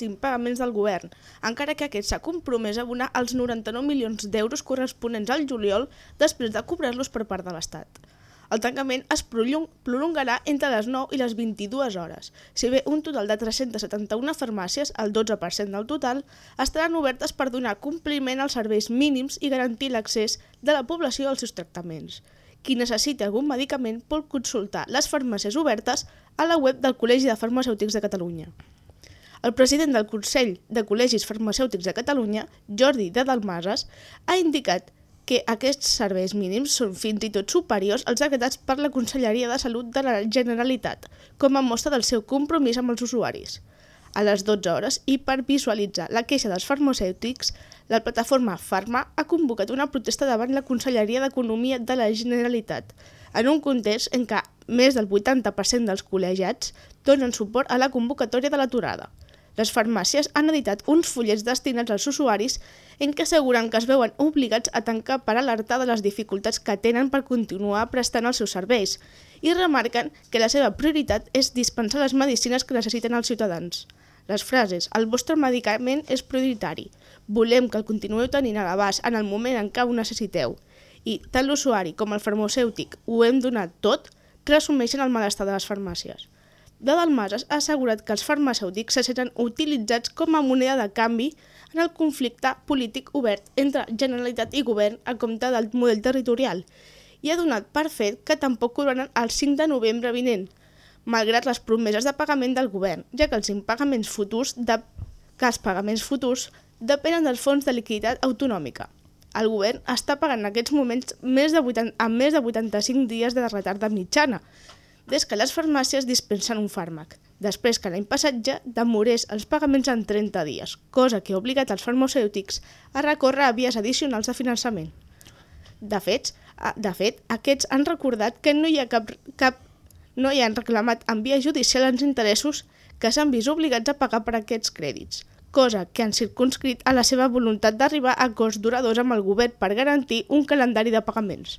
els impagaments del govern, encara que aquest s'ha compromès a abonar els 99 milions d'euros corresponents al juliol després de cobrar-los per part de l'Estat. El tancament es prolongarà entre les 9 i les 22 hores. Si bé un total de 371 farmàcies, el 12% del total, estaran obertes per donar compliment als serveis mínims i garantir l'accés de la població als seus tractaments. Qui necessiti algun medicament pot consultar les farmàcies obertes a la web del Col·legi de Farmacèutics de Catalunya. El president del Consell de Col·legis Farmacèutics de Catalunya, Jordi de Dalmases, ha indicat que aquests serveis mínims són fins i tot superiors als decretats per la Conselleria de Salut de la Generalitat, com a mostra del seu compromís amb els usuaris. A les 12 hores i per visualitzar la queixa dels farmacèutics, la plataforma Farma ha convocat una protesta davant la Conselleria d'Economia de la Generalitat, en un context en què més del 80% dels col·legiats donen suport a la convocatòria de l'aturada. Les farmàcies han editat uns fullets destinats als usuaris en què asseguren que es veuen obligats a tancar per alertar de les dificultats que tenen per continuar prestant els seus serveis i remarquen que la seva prioritat és dispensar les medicines que necessiten els ciutadans. Les frases «El vostre medicament és prioritari», «Volem que el continueu tenint a l'abast en el moment en què ho necessiteu» i tant l'usuari com el farmacèutic ho hem donat tot, resumeixen el malestar de les farmàcies. De Dalmases ha assegurat que els farmacèutics se senten utilitzats com a moneda de canvi en el conflicte polític obert entre Generalitat i Govern a compte del model territorial i ha donat per fet que tampoc cobraran el 5 de novembre vinent, malgrat les promeses de pagament del govern, ja que els impagaments futurs, de... que els pagaments futurs depenen dels fons de liquiditat autonòmica. El govern està pagant en aquests moments més de 80, amb més de 85 dies de retard de mitjana, des que les farmàcies dispensen un fàrmac, després que l'any passat ja demorés els pagaments en 30 dies, cosa que ha obligat els farmacèutics a recórrer a vies addicionals de finançament. De fet, de fet, aquests han recordat que no hi ha cap, cap no hi han reclamat en via judicial els interessos que s'han vist obligats a pagar per aquests crèdits, cosa que han circunscrit a la seva voluntat d'arribar a acords duradors amb el govern per garantir un calendari de pagaments.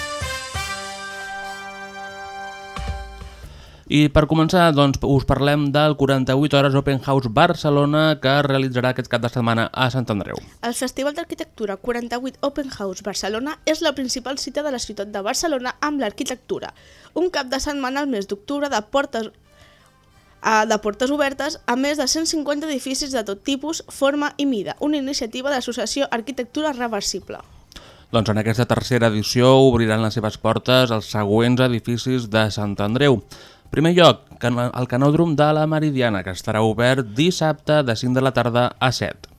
I per començar, doncs, us parlem del 48 Hores Open House Barcelona que es realitzarà aquest cap de setmana a Sant Andreu. El Festival d'Arquitectura 48 Open House Barcelona és la principal cita de la ciutat de Barcelona amb l'arquitectura. Un cap de setmana al mes d'octubre de portes de portes obertes a més de 150 edificis de tot tipus, forma i mida, una iniciativa de l'associació Arquitectura Reversible. Doncs en aquesta tercera edició obriran les seves portes els següents edificis de Sant Andreu. Primer lloc, el canòdrom de la Meridiana, que estarà obert dissabte de 5 de la tarda a 7.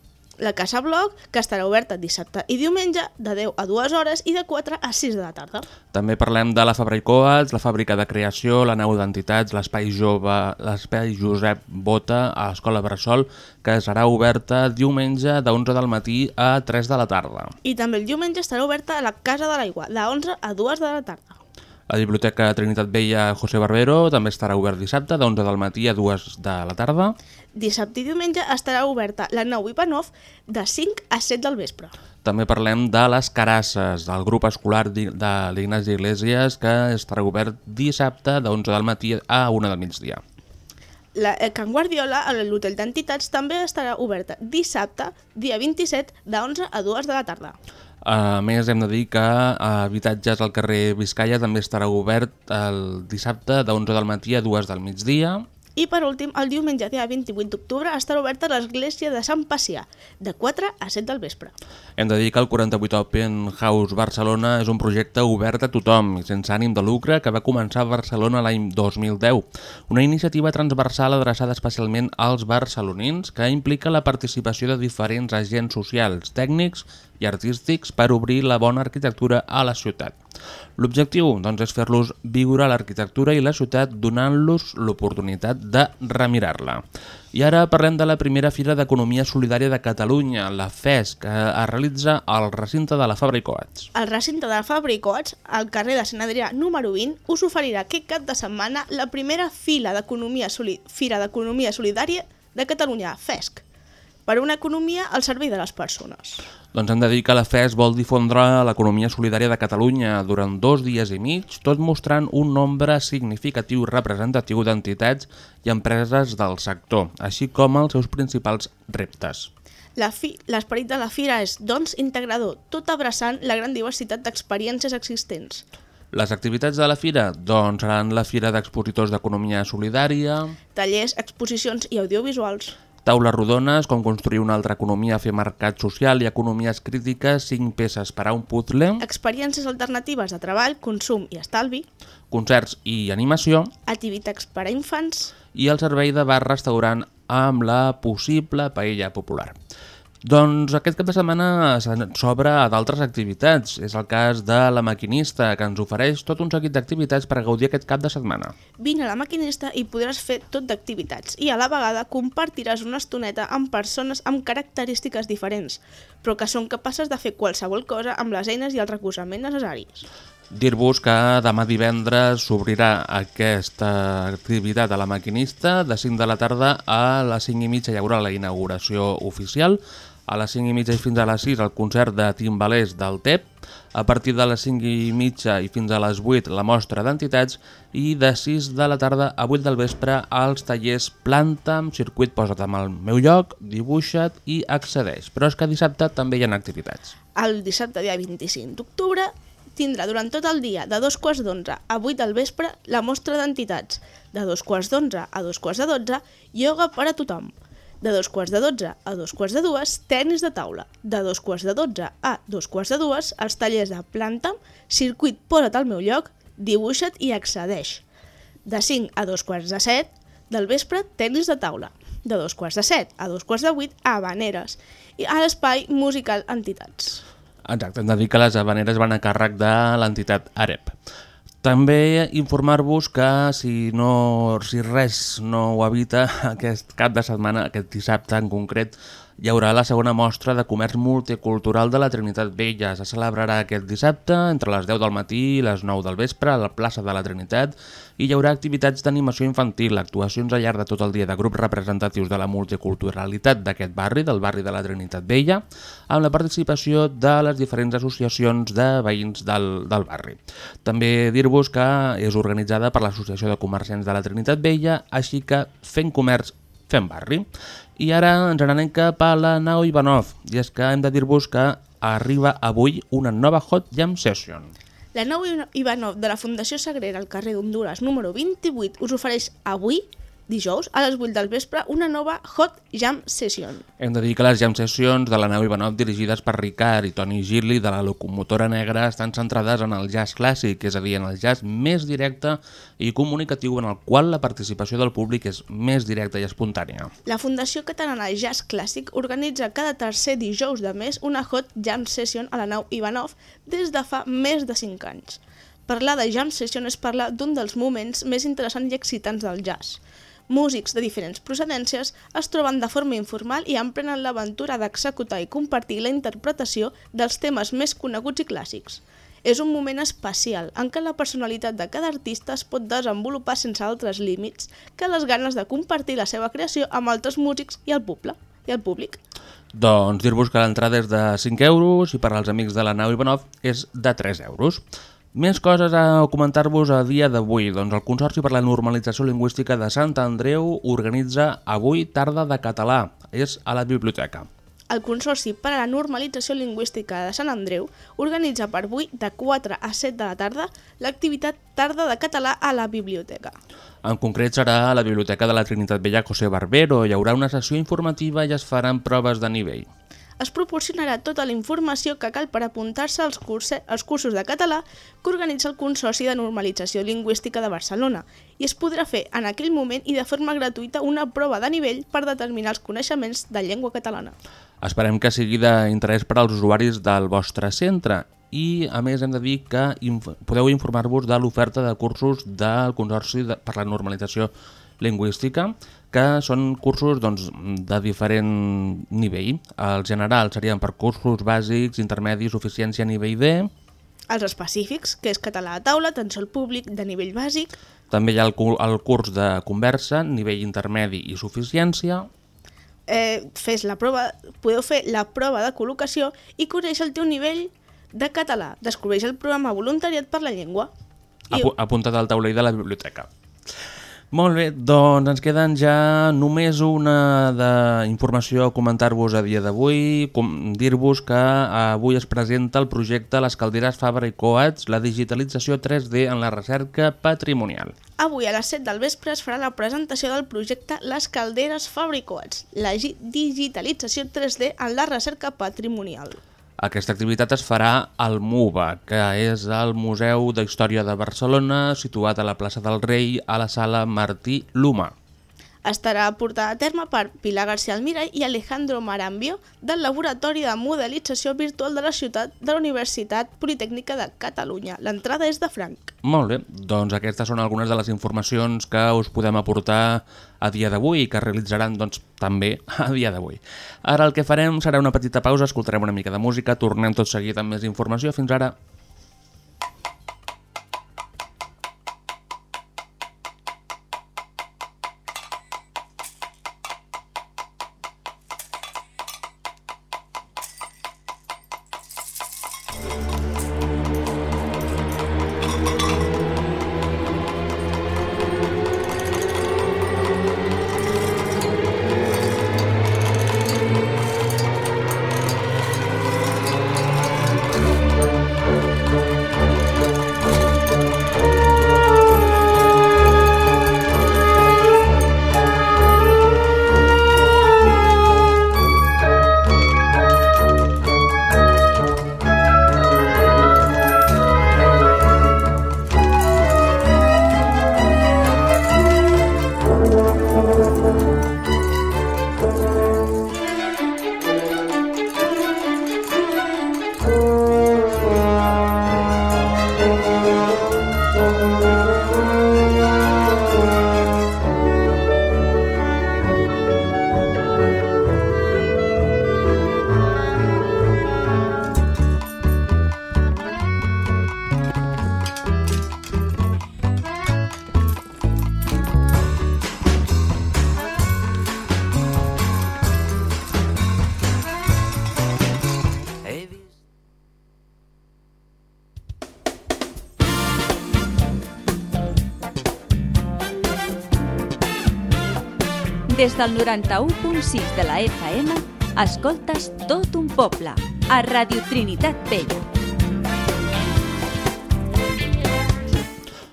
La Casa Bloc, que estarà oberta dissabte i diumenge de 10 a 2 hores i de 4 a 6 de la tarda. També parlem de la Fabra i Coats, la Fàbrica de Creació, la Nau d'Entitats, l'Espai Jove, l'Espai Josep Bota a l'Escola Bressol, que serà oberta diumenge de 11 del matí a 3 de la tarda. I també el diumenge estarà oberta la Casa de l'Aigua, de 11 a 2 de la tarda. La Biblioteca Trinitat Vella José Barbero també estarà obert dissabte, de 11 del matí a 2 de la tarda. Dissabte i diumenge estarà oberta la Nou Ivanov de 5 a 7 del vespre. També parlem de les Carasses, del grup escolar de l'Ignasi Iglesias, que estarà obert dissabte de 11 del matí a 1 del migdia. La eh, Can Guardiola, a l'hotel d'entitats, també estarà oberta dissabte, dia 27, de 11 a 2 de la tarda. A més, hem de dir que Habitatges al carrer Vizcaya també estarà obert el dissabte de 11 del matí a 2 del migdia. I per últim, el diumenge dia 28 d'octubre estarà oberta l'església de Sant Pacià, de 4 a 7 del vespre. Hem de dir que el 48 Open House Barcelona és un projecte obert a tothom i sense ànim de lucre que va començar a Barcelona l'any 2010. Una iniciativa transversal adreçada especialment als barcelonins que implica la participació de diferents agents socials, tècnics i artístics per obrir la bona arquitectura a la ciutat. L'objectiu doncs, és fer-los viure l'arquitectura i la ciutat donant-los l'oportunitat de remirar-la. I ara parlem de la primera Fira d'Economia Solidària de Catalunya, la FES, que es realitza al recinte de la Fabra i Coats. El recinte de la Fabra i Coats, al carrer de Sant Adrià número 20, us oferirà aquest cap de setmana la primera fila soli Fira d'Economia Solidària de Catalunya, FESC, per una economia al servei de les persones. Doncs hem de dir que la FES vol difondre l'economia solidària de Catalunya durant dos dies i mig, tot mostrant un nombre significatiu representatiu d'entitats i empreses del sector, així com els seus principals reptes. L'esperit de la fira és, doncs, integrador, tot abraçant la gran diversitat d'experiències existents. Les activitats de la fira doncs, seran la Fira d'Expositors d'Economia Solidària... Tallers, exposicions i audiovisuals Taules rodones, com construir una altra economia, fer mercat social i economies crítiques, 5 peces per a un puzzle. Experiències alternatives de treball, consum i estalvi. Concerts i animació. Activitats per a infants. I el servei de bar-restaurant amb la possible paella popular. Doncs aquest cap de setmana s'obre a d'altres activitats. És el cas de La Maquinista, que ens ofereix tot un seguit d'activitats per gaudir aquest cap de setmana. Vine a La Maquinista i podràs fer tot d'activitats i a la vegada compartiràs una estoneta amb persones amb característiques diferents, però que són capaces de fer qualsevol cosa amb les eines i el recolzament necessaris. Dir-vos que demà divendres s'obrirà aquesta activitat a la maquinista de 5 de la tarda a les 5 i mitja hi haurà la inauguració oficial a les 5 i mitja i fins a les 6 el concert de timbalers del TEP, a partir de les 5 i mitja i fins a les 8 la mostra d'entitats i de 6 de la tarda a 8 del vespre als tallers Planta amb circuit Posa't amb el meu lloc, dibuixa't i accedeix. Però és que dissabte també hi ha activitats. El dissabte dia 25 d'octubre tindrà durant tot el dia de dos quarts d'onze a 8 del vespre la mostra d'entitats, de dos quarts d'onze a dos quarts de dotze, ioga per a tothom de dos quarts de dotze a dos quarts de dues, tenis de taula. De dos quarts de dotze a dos quarts de dues, els tallers de planta, circuit posa't al meu lloc, dibuixa't i accedeix. De 5 a dos quarts de set, del vespre, tenis de taula. De dos quarts de set a dos quarts de vuit, habaneres. I a l'espai musical entitats. Exacte, hem de dir que les habaneres van a càrrec de l'entitat AREP. També informar-vos que si, no, si res no ho evita aquest cap de setmana, aquest dissabte en concret, hi haurà la segona mostra de comerç multicultural de la Trinitat Vella. Se celebrarà aquest dissabte entre les 10 del matí i les 9 del vespre a la plaça de la Trinitat i hi haurà activitats d'animació infantil, actuacions al llarg de tot el dia de grups representatius de la multiculturalitat d'aquest barri, del barri de la Trinitat Vella, amb la participació de les diferents associacions de veïns del, del barri. També dir-vos que és organitzada per l'Associació de Comerciants de la Trinitat Vella, així que fent comerç fem barri. I ara ens n'anem cap a la nau Ivanov, i és que hem de dir-vos que arriba avui una nova Hot Jam Session. La nau Ivanov de la Fundació Sagrera al carrer d'Honduras número 28 us ofereix avui dijous a les 8 del vespre una nova Hot Jam Session. Hem de dir que les Jam Sessions de la nau Ivanov dirigides per Ricard i Toni Gilli de la locomotora negra estan centrades en el jazz clàssic, és a dir, en el jazz més directe i comunicatiu en el qual la participació del públic és més directa i espontània. La Fundació Catalana Jazz Clàssic organitza cada tercer dijous de mes una Hot Jam Session a la nau Ivanov des de fa més de 5 anys. Parlar de Jam Session és parlar d'un dels moments més interessants i excitants del jazz músics de diferents procedències es troben de forma informal i emprenen l'aventura d'executar i compartir la interpretació dels temes més coneguts i clàssics. És un moment especial en què la personalitat de cada artista es pot desenvolupar sense altres límits que les ganes de compartir la seva creació amb altres músics i el públic. I el públic. Doncs dir-vos que l'entrada és de 5 euros i per als amics de la nau Ivanov és de 3 euros. Més coses a comentar-vos a dia d'avui. Doncs el Consorci per la Normalització Lingüística de Sant Andreu organitza avui tarda de català. És a la biblioteca. el Consorci per a la Normalització Lingüística de Sant Andreu organitza per avui de 4 a 7 de la tarda l'activitat Tarda de Català a la Biblioteca. En concret serà a la Biblioteca de la Trinitat Vella José Barbero. Hi haurà una sessió informativa i es faran proves de nivell. Es proporcionarà tota la informació que cal per apuntar-se als, als cursos de català que organitza el Consorci de Normalització Lingüística de Barcelona i es podrà fer en aquell moment i de forma gratuïta una prova de nivell per determinar els coneixements de llengua catalana. Esperem que sigui d'interès per als usuaris del vostre centre i a més hem de dir que inf podeu informar-vos de l'oferta de cursos del Consorci de, per la Normalització Lingüística que són cursos doncs, de diferent nivell. El general serien per cursos bàsics, intermedis, suficiència a nivell D. Els específics, que és català a taula, atenció al públic de nivell bàsic. També hi ha el, el curs de conversa, nivell intermedi i suficiència. Eh, fes la prova, podeu fer la prova de col·locació i coneix el teu nivell de català. Descobreix el programa Voluntariat per la Llengua. Apu apuntat al taulell de la biblioteca. Molt bé, doncs ens queden ja només una d'informació a comentar-vos a dia d'avui, dir-vos que avui es presenta el projecte Les Calderes Fabra i Coats, la digitalització 3D en la recerca patrimonial. Avui a les 7 del vespre es farà la presentació del projecte Les Calderes Fabra i Coats, la digitalització 3D en la recerca patrimonial. Aquesta activitat es farà al MUBA, que és el Museu d'Història de Barcelona, situat a la plaça del Rei, a la sala Martí Luma estarà portada a terme per Pilar García Almirall i Alejandro Marambio del Laboratori de Modelització Virtual de la Ciutat de la Universitat Politècnica de Catalunya. L'entrada és de franc. Molt bé, doncs aquestes són algunes de les informacions que us podem aportar a dia d'avui i que realitzaran doncs, també a dia d'avui. Ara el que farem serà una petita pausa, escoltarem una mica de música, tornem tot seguit amb més informació. Fins ara. Des del 91.6 de la FM, escoltes tot un poble, a Radio Trinitat Vella.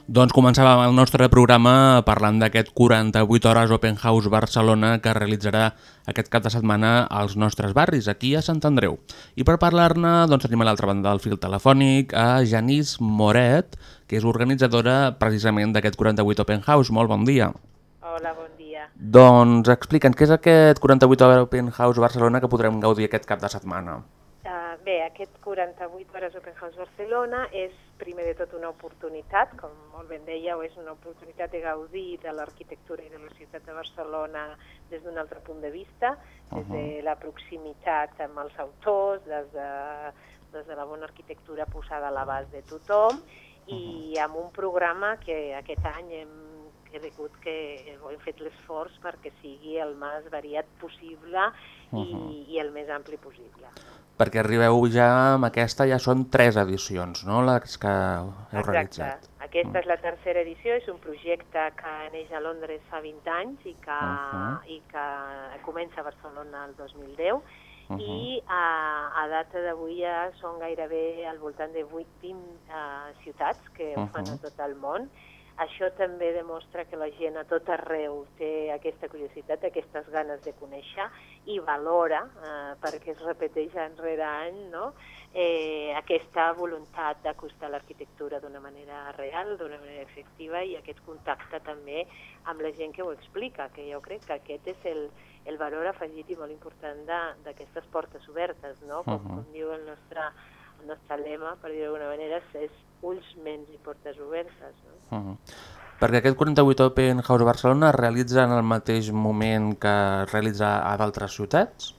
Doncs començàvem el nostre programa parlant d'aquest 48 hores Open House Barcelona que realitzarà aquest cap de setmana als nostres barris, aquí a Sant Andreu. I per parlar-ne doncs, tenim a l'altra banda del fil telefònic a Janís Moret, que és organitzadora precisament d'aquest 48 Open House. Molt bon dia. Hola, bon dia. Doncs explica'ns, què és aquest 48 Hores Open House Barcelona que podrem gaudir aquest cap de setmana? Uh, bé, aquest 48 Hores Open House Barcelona és primer de tot una oportunitat, com molt ben dèieu, és una oportunitat de gaudir de l'arquitectura i de la ciutat de Barcelona des d'un altre punt de vista, des de la proximitat amb els autors, des de, des de la bona arquitectura posada a l'abast de tothom, i amb un programa que aquest any hem cregut que hem fet l'esforç perquè sigui el més variat possible i, uh -huh. i el més ampli possible. Perquè arribeu ja amb aquesta, ja són tres edicions, no?, les que heu Exacte. realitzat. Aquesta uh -huh. és la tercera edició, és un projecte que neix a Londres fa 20 anys i que, uh -huh. i que comença a Barcelona el 2010 uh -huh. i a, a data d'avui ja són gairebé al voltant de 8 20 uh, ciutats que uh -huh. ho fan a tot el món això també demostra que la gent a tot arreu té aquesta curiositat, aquestes ganes de conèixer i valora, eh, perquè es repeteix any rere any, no? eh, aquesta voluntat d'acostar l'arquitectura d'una manera real, d'una manera efectiva i aquest contacte també amb la gent que ho explica, que jo crec que aquest és el, el valor afegit i molt important d'aquestes portes obertes, no? Com, uh -huh. com diu el nostre, el nostre lema, per dir d'alguna manera, és ulls, ments i portes obertes. No? Uh -huh. Perquè aquest 48 Open House Barcelona es realitza en el mateix moment que es realitza a d'altres ciutats?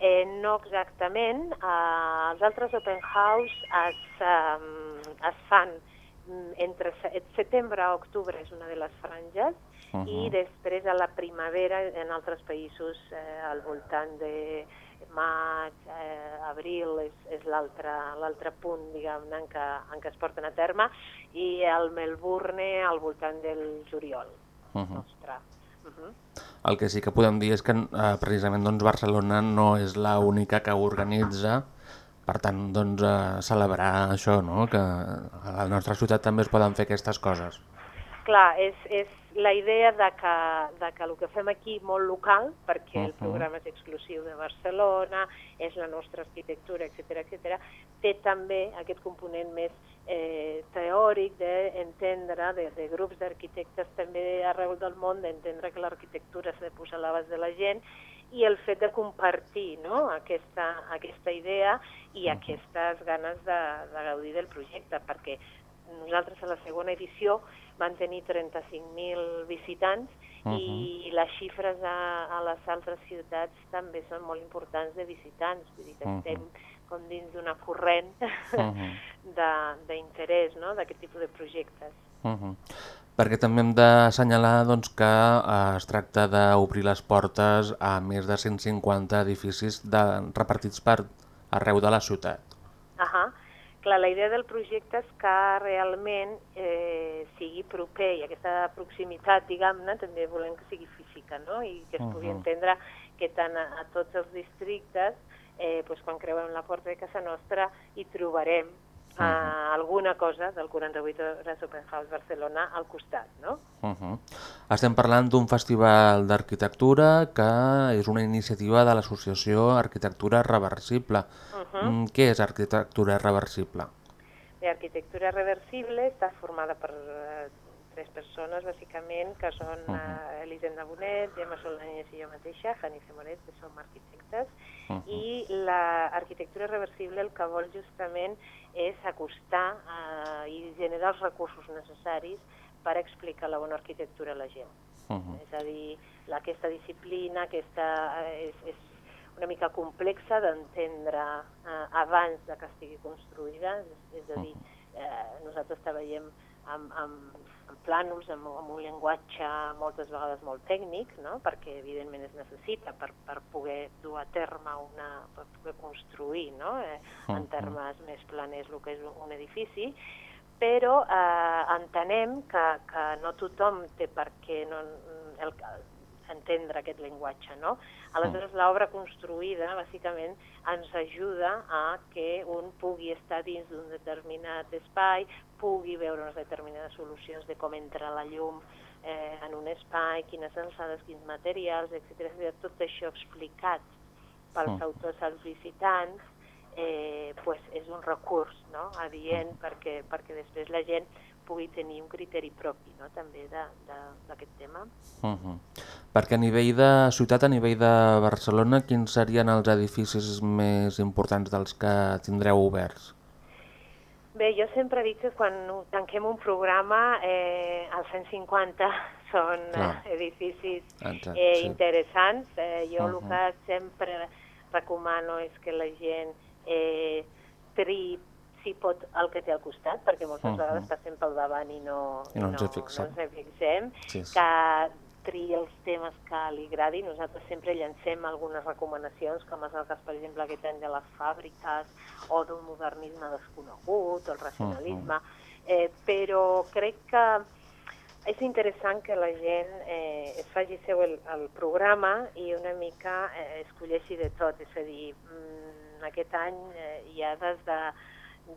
Eh, no exactament. Uh, els altres Open House es, um, es fan mm, entre setembre a octubre és una de les franges uh -huh. i després a la primavera en altres països eh, al voltant de maig, eh, abril és, és l'altre punt diguem-ne en, què, en què es porten a terme i el Melbourne al voltant del juliol uh -huh. nostre. Uh -huh. El que sí que podem dir és que eh, precisament doncs, Barcelona no és l'única que organitza per tant, doncs, eh, celebrar això, no? que a la nostra ciutat també es poden fer aquestes coses. Clar, és, és la idea de que, de que el que fem aquí molt local, perquè uh -huh. el programa és exclusiu de Barcelona, és la nostra arquitectura, etc etc, té també aquest component més eh, teòric d'entendre, de, de grups d'arquitectes també arreu del món, d'entendre que l'arquitectura s'ha de posar a l'abast de la gent i el fet de compartir no? aquesta, aquesta idea i uh -huh. aquestes ganes de, de gaudir del projecte, perquè nosaltres a la segona edició van tenir 35.000 visitants uh -huh. i les xifres a, a les altres ciutats també són molt importants de visitants, vull dir que uh -huh. estem com dins d'una corrent uh -huh. d'interès no? d'aquest tipus de projectes. Uh -huh. Perquè també hem d'assenyalar doncs, que eh, es tracta d'obrir les portes a més de 150 edificis de, repartits per arreu de la ciutat. Clar, la idea del projecte és que realment eh, sigui proper i aquesta proximitat, diguem-ne, també volem que sigui física, no? I que es uh -huh. pugui entendre que tant a, a tots els districtes, eh, pues, quan creuem la porta de casa nostra, hi trobarem uh -huh. alguna cosa del 48 Hores Open House Barcelona al costat, no? Uh -huh. Estem parlant d'un festival d'arquitectura que és una iniciativa de l'associació Arquitectura Reversible. Uh -huh. Què és arquitectura reversible? L'arquitectura reversible està formada per uh, tres persones, bàsicament, que són uh -huh. uh, Elisenda Bonet, Gemma Solanyes i jo mateixa, Janice Moret, que som arquitectes, uh -huh. i l'arquitectura reversible el que vol justament és acostar eh, i generar els recursos necessaris per explicar la bona arquitectura a la gent. Uh -huh. És a dir, aquesta disciplina aquesta, eh, és, és una mica complexa d'entendre eh, abans de que estigui construïda, és, és a dir, eh, nosaltres treballem amb, amb plànols, amb, amb un llenguatge moltes vegades molt tècnic, no? perquè evidentment es necessita per, per poder dur a terme una, per poder construir no? eh, en termes més planers el que és un edifici, però eh, entenem que, que no tothom té per què no, el, entendre aquest llenguatge. No? Aleshores, mm. l'obra construïda, bàsicament, ens ajuda a que un pugui estar dins d'un determinat espai, pugui veure unes determinades solucions de com entra la llum eh, en un espai, quines alçades, quins materials, etc. Tot això explicat pels mm. autors als visitants, eh, pues és un recurs no? adient mm. perquè, perquè després la gent pugui tenir un criteri propi no? també d'aquest tema. Uh -huh. Perquè a nivell de ciutat, a nivell de Barcelona, quins serien els edificis més importants dels que tindreu oberts? Bé, jo sempre dic que quan tanquem un programa, eh, els 150 són Clar. edificis Exacte, eh, sí. interessants. Eh, jo uh -huh. el que sempre recomano és que la gent eh, tri si pot el que té al costat, perquè moltes uh -huh. vegades passem pel davant i no, I no, no, ens, fixem. no ens fixem, sí, sí. que triï els temes que li agradi. Nosaltres sempre llancem algunes recomanacions, com és el cas, per exemple, aquest any de les fàbriques o d'un modernisme desconegut, o el racionalisme, uh -huh. eh, però crec que és interessant que la gent eh, es faci seu el, el programa i una mica eh, escolleixi de tot, és a dir, mm, aquest any eh, hi ha des de,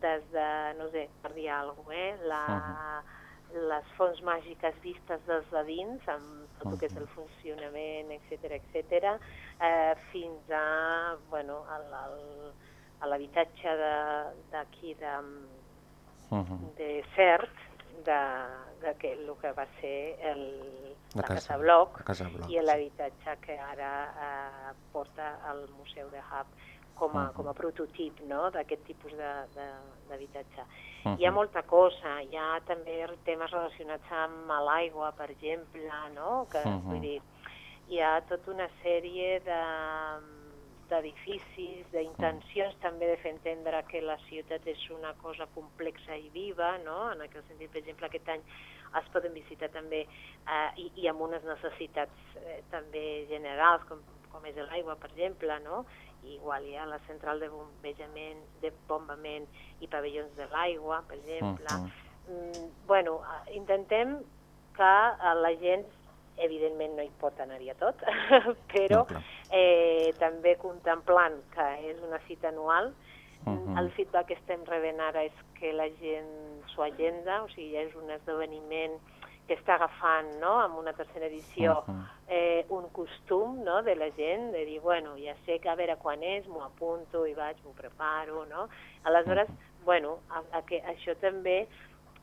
des de, no sé, per dir alguna cosa, eh, la, uh -huh. Les fonts màgiques vistes des de dins, amb tot uh -huh. el que és el funcionament, etc etc, eh, fins a, bueno, al, al, a l'habitatge d'aquí de, de, uh -huh. de CERT, de, de que el que va ser el, la, la Casa, Casa Bloc, la Casa Bloc i l'habitatge que ara eh, porta al Museu de Hub com a, com a prototip no? d'aquest tipus d'habitatge. Uh -huh. Hi ha molta cosa, hi ha també temes relacionats amb l'aigua, per exemple, no? que, uh -huh. vull dir, hi ha tota una sèrie de d'edificis, d'intencions també de fer entendre que la ciutat és una cosa complexa i viva, no? en aquest sentit, per exemple, aquest any es poden visitar també eh, i, i amb unes necessitats eh, també generals, com, com és l'aigua, per exemple, no? Igual hi ha la central de bombejament, de bombament i pavellons de l'aigua, per exemple. Uh -huh. mm, bueno, intentem que eh, la gent evidentment no hi pot anar-hi a tot, però no, eh, també contemplant que és una cita anual, uh -huh. el feedback que estem rebent ara és que la gent s'ho agenda, o sigui, és un esdeveniment que està agafant no, amb una tercera edició uh -huh. eh, un costum no, de la gent, de dir, bueno, ja sé que a veure quan és, m'ho apunto i vaig, m'ho preparo, no? Aleshores, uh -huh. bueno, a, a que això també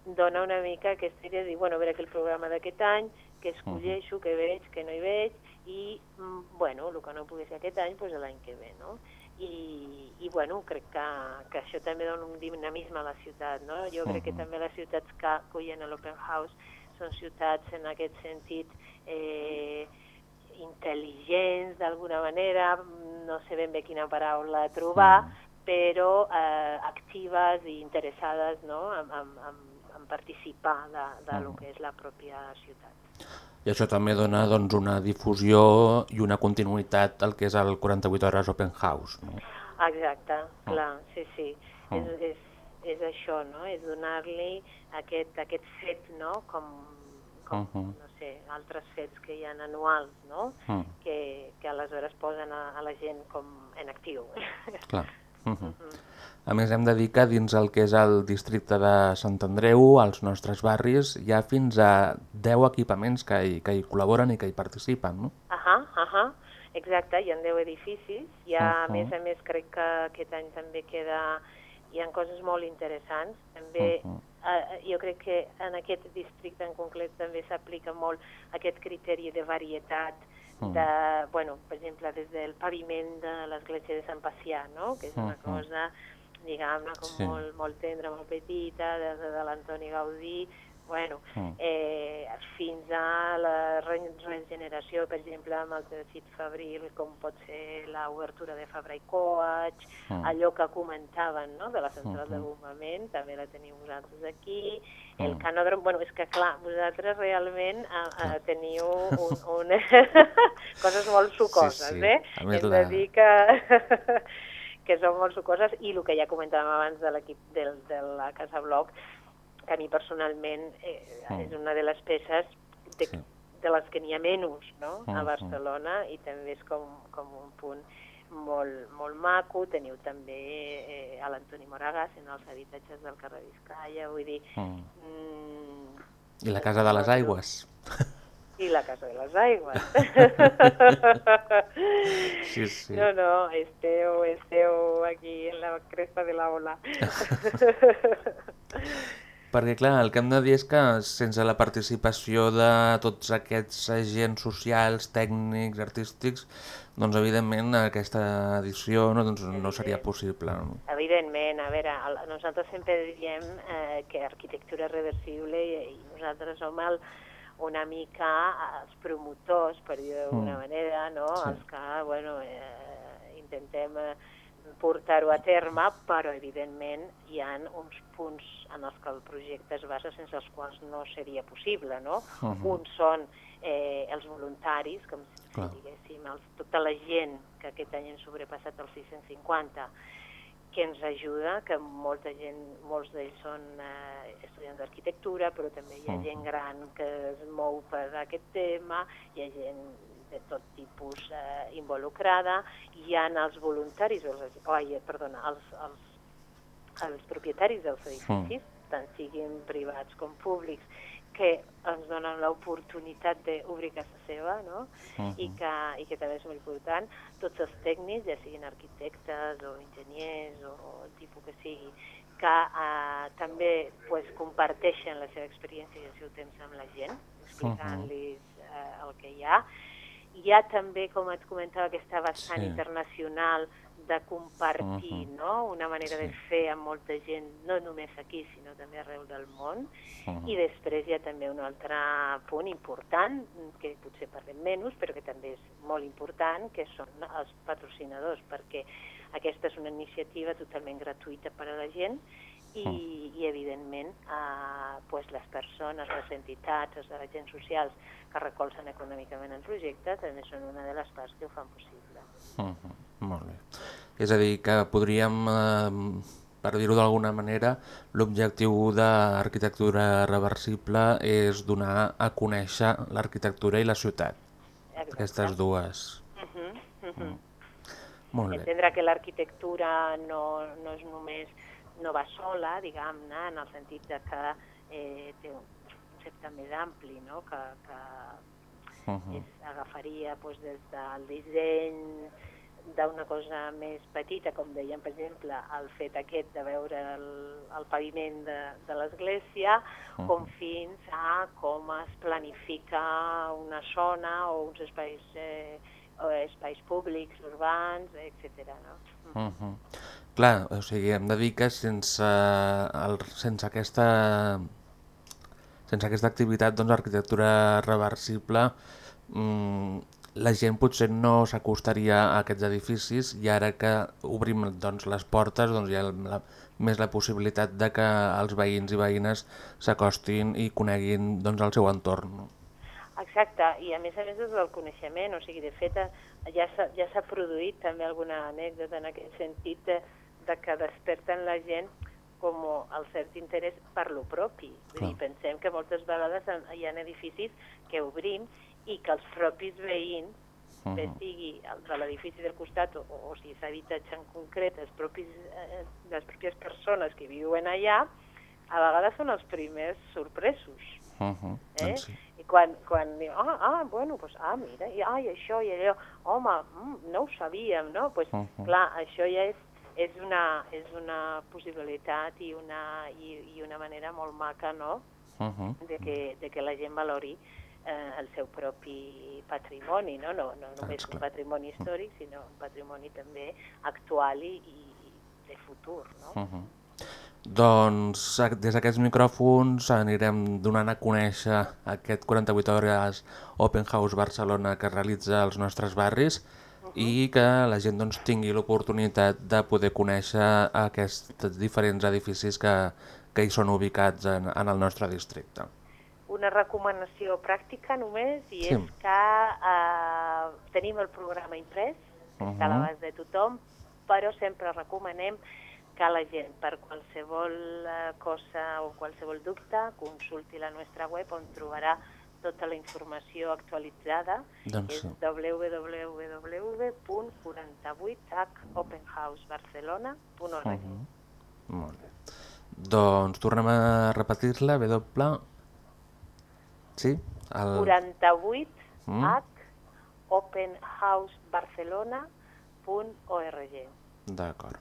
dona una mica aquesta idea de dir, bueno, a veure que el programa d'aquest any que escolleixo, que veig, que no hi veig, i, mm, bueno, el que no pugui ser aquest any, doncs l'any que ve, no? I, i bueno, crec que, que això també dona un dinamisme a la ciutat, no? Jo crec uh -huh. que també les ciutats que acullen a l'Open House són ciutats en aquest sentit eh, intel·ligents d'alguna manera, no sé ben bé quina paraula trobar, però eh, actives i interessades no? en, en, en, en participar de, de lo que és la pròpia ciutat. I això també dona doncs, una difusió i una continuïtat al que és el 48 hores Open House. No? Exacte, oh. clar, sí, sí. Oh. És, és, és això, no? És donar-li aquest, aquest fet, no? Com, com uh -huh. no sé, altres fets que hi ha anuals, no? Uh -huh. que, que aleshores posen a, a la gent com en actiu. Clar. Uh -huh. Uh -huh. A més, hem de dir que dins el que és el districte de Sant Andreu, als nostres barris, hi ha fins a 10 equipaments que hi, que hi col·laboren i que hi participen, no? Ahà, uh ahà, -huh. exacte, hi ha 10 edificis. Hi ha, uh -huh. a més a més, crec que aquest any també queda... Hi ha coses molt interessants. També, uh -huh. eh, jo crec que en aquest districte en concret també s'aplica molt aquest criteri de varietat, de, bueno, per exemple, des del paviment de l'església de Sant Pacià, no? que és una cosa diguem-ne, com sí. molt, molt tendra, molt petita, de, de, de l'Antoni Gaudí, bueno, mm. eh, fins a la regeneració, per exemple, amb el teixit fabril, com pot ser l'obertura de Fabra i Coach, mm. allò que comentaven no?, de la central mm -hmm. de bombament, també la teniu vosaltres aquí, mm. el canòdrom, bueno, és que clar, vosaltres realment a, a, teniu un, un coses molt sucoses, sí, sí. eh? Hem de dir que que són molt sucoses, i el que ja comentàvem abans de l'equip de, de la Casa Bloc, que a mi personalment eh, mm. és una de les peces de, sí. de les que n'hi ha menys no? Mm, a Barcelona mm. i també és com, com un punt molt, molt maco. Teniu també eh, a l'Antoni Moragas en els habitatges del carrer Vizcaya, vull dir... Mm. Mm, I la Casa de les Aigües. i la Casa de les Aigües. Sí, sí. No, no, esteu, esteu aquí en la cresta de la ola. Perquè, clar, el que hem de dir és que sense la participació de tots aquests agents socials, tècnics, artístics, doncs, evidentment, aquesta edició no, doncs, no seria possible. No? Evidentment, a veure, nosaltres sempre diem eh, que arquitectura reversible i, i nosaltres som el, una mica els promotors, per dir d'alguna mm. manera, no? Sí. els que bueno, eh, intentem eh, portar-ho a terme, però evidentment hi ha uns punts en els que el projecte es basa sense els quals no seria possible. No? Uh -huh. Uns són eh, els voluntaris, com si Clar. diguéssim, els, tota la gent que aquest any hem sobrepassat els 650, que ens ajuda, que molta gent, molts d'ells són eh, estudiants d'arquitectura, però també hi ha gent gran que es mou per aquest tema, hi ha gent de tot tipus eh, involucrada, hi ha els voluntaris, o els, oi, perdona, els, els, els propietaris dels edificis, tant siguin privats com públics, que ens donen l'oportunitat d'obrir casa seva, no? Mhm. I, que, I que també és molt important, tots els tècnics, ja siguin arquitectes o enginyers o, o el tipus que sigui, que eh, també pues, comparteixen la seva experiència i el seu temps amb la gent, explicant-los eh, el que hi ha. Hi ha també, com et comentava, aquesta vessant Sí. internacional de compartir, Mhm. no? una manera de Sí. fer amb molta gent, no només aquí, sinó també arreu del món. Mhm. I després hi ha també un altre punt important, que potser parlem menys, però que també és molt important, que són els patrocinadors, perquè aquesta és una iniciativa totalment gratuïta per a la gent i, i evidentment, eh, pues les persones, les entitats, els agents socials que recolzen econòmicament el projecte també són una de les parts que ho fan possible. Mhm, Molt bé. És a dir, que podríem, eh, per dir-ho d'alguna manera, l'objectiu d'arquitectura reversible és donar a conèixer l'arquitectura i la ciutat. Exacte. Aquestes dues. Uh -huh, uh -huh. Molt bé. Entendre que l'arquitectura no, no és només, no va sola, diguem-ne, en el sentit de que eh, té un concepte més ampli, no? que, que Mhm. és, agafaria doncs, des del disseny d'una cosa més petita, com dèiem, per exemple, el fet aquest de veure el, el paviment de, de l'església, com fins a com es planifica una zona o uns espais, eh, espais públics, urbans, etc. No? Uh -huh. Clar, o sigui, hem de dir que sense, el, sense aquesta sense aquesta activitat, doncs, arquitectura reversible, mm, la gent potser no s'acostaria a aquests edificis i ara que obrim doncs, les portes doncs, hi ha la, més la possibilitat de que els veïns i veïnes s'acostin i coneguin doncs, el seu entorn. Exacte, i a més a més és del coneixement, o sigui, de fet eh, ja s'ha ja produït també alguna anècdota en aquest sentit de, de que desperten la gent com el cert interès per lo propi. Vull dir, pensem que moltes vegades hi ha edificis que obrim i que els propis veïns, uh. -huh. sigui el de l'edifici del costat o, o si és habitatge en concret, els propis, eh, les pròpies persones que viuen allà, a vegades són els primers sorpresos. Uh -huh. Eh? doncs sí. I quan, quan diu, ah, ah, bueno, pues, ah, mira, i, ah, i això i allò, home, mm, no ho sabíem, no? Pues, Mhm. clar, això ja és, és, una, és una possibilitat i una, i, i una manera molt maca, no?, Uh -huh. de que, de que la gent valori eh, el seu propi patrimoni, no? No, no només Esclar. un patrimoni històric, sinó un patrimoni també actual i, i de futur, no? Uh -huh. Doncs des d'aquests micròfons anirem donant a conèixer aquest 48 hores Open House Barcelona que realitza als nostres barris i que la gent doncs, tingui l'oportunitat de poder conèixer aquests diferents edificis que, que hi són ubicats en, en el nostre districte. una recomanació pràctica només i Sí. és que eh, tenim el programa imprès, que està a Mhm. l'abast de tothom, però sempre recomanem que la gent per qualsevol eh, cosa o qualsevol dubte consulti la nostra web on trobarà tota la informació actualitzada Doncs és sí. www.48hopenhousebarcelona.org Mhm. Molt bé. Doncs tornem a repetir-la, W... Sí? El... 48 Mm. h openhousebarcelona.org D'acord.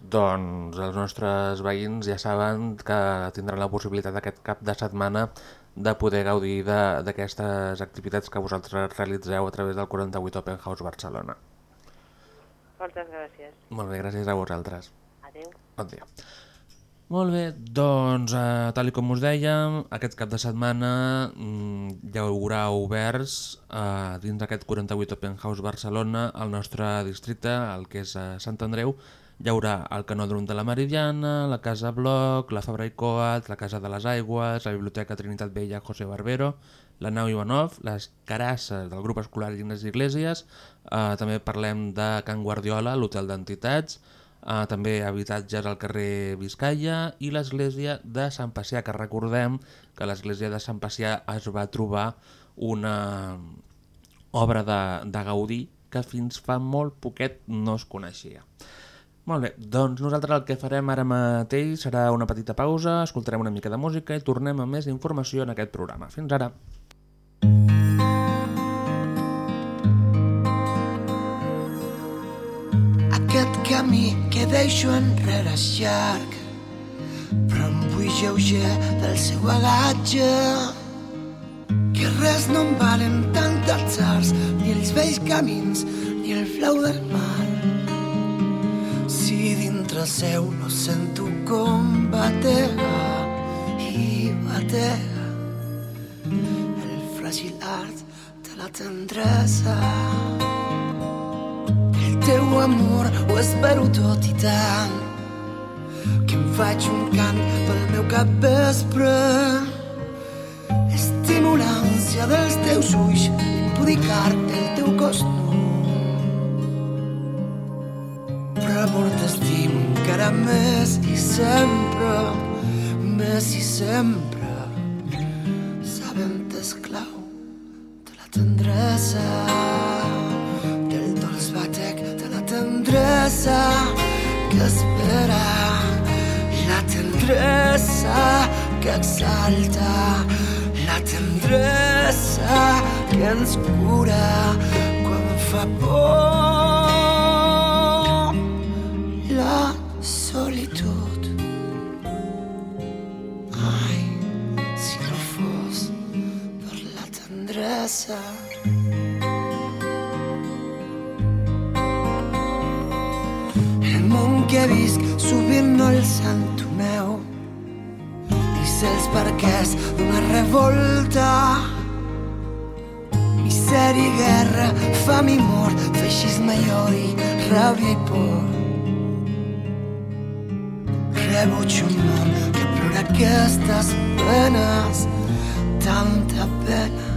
Doncs els nostres veïns ja saben que tindran la possibilitat aquest cap de setmana de poder gaudir de- d'aquestes activitats que vosaltres realitzeu a través del 48 Open House Barcelona. Moltes gràcies. Molt bé, gràcies a vosaltres. Adéu. Bon dia. Molt bé, doncs, eh, tal i com us dèiem, aquest cap de setmana mm, hi haurà oberts eh, dins d'aquest 48 Open House Barcelona, al nostre districte, el que és a Sant Andreu, hi haurà el Canòdrom de la Meridiana, la Casa Bloc, la Fabra i Coat, la Casa de les Aigües, la Biblioteca Trinitat Vella José Barbero, la Nau Ivanov, les Carasses del grup escolar Ignes Iglesias, eh, també parlem de Can Guardiola, l'Hotel d'Entitats, eh, també habitatges al carrer Vizcaya i l'església de Sant Pacià, que recordem que l'església de Sant Pacià es va trobar una obra de, de Gaudí que fins fa molt poquet no es coneixia. Molt bé, doncs nosaltres el que farem ara mateix serà una petita pausa, escoltarem una mica de música i tornem amb més informació en aquest programa. Fins ara! Aquest camí que deixo enrere és llarg, però em vull lleuger del seu bagatge. Que res no em valen tant els arts, ni els vells camins, ni el flau del mar. Si dintre seu no sento com batega i batega el fràgil art de la tendresa. El teu amor ho espero tot i tant que em faig un cant pel meu cap vespre. Estimo l'ànsia dels teus ulls impudicar el teu cos amor t'estimo encara més i sempre més i sempre. Sabent esclau de la tendresa del dolç batec de la tendresa que espera la tendresa que exalta. La tendresa que ens cura quan fa por tendresa El món que visc sovint no el sento meu. Ni sé els perquès d'una revolta. Misèria i guerra, fam i mort feixisme i odi, ràbia i por. Rebutjo un món que plora aquestes penes tanta pena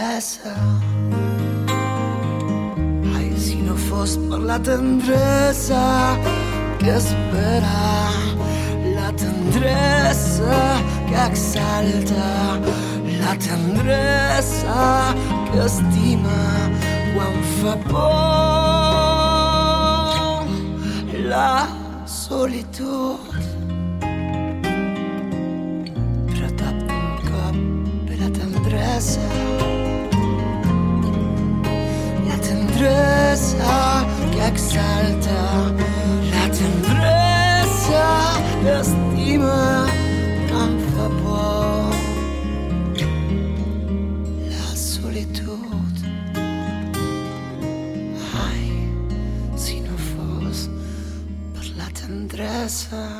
tendresa. Ai, si no fos per la tendresa que espera la tendresa que exalta? La tendresa que estima quan fa por la solitud. Però tendresa la tendresa que exalta la tendresa que estima quan fa por la solitud ai si no fos per la tendresa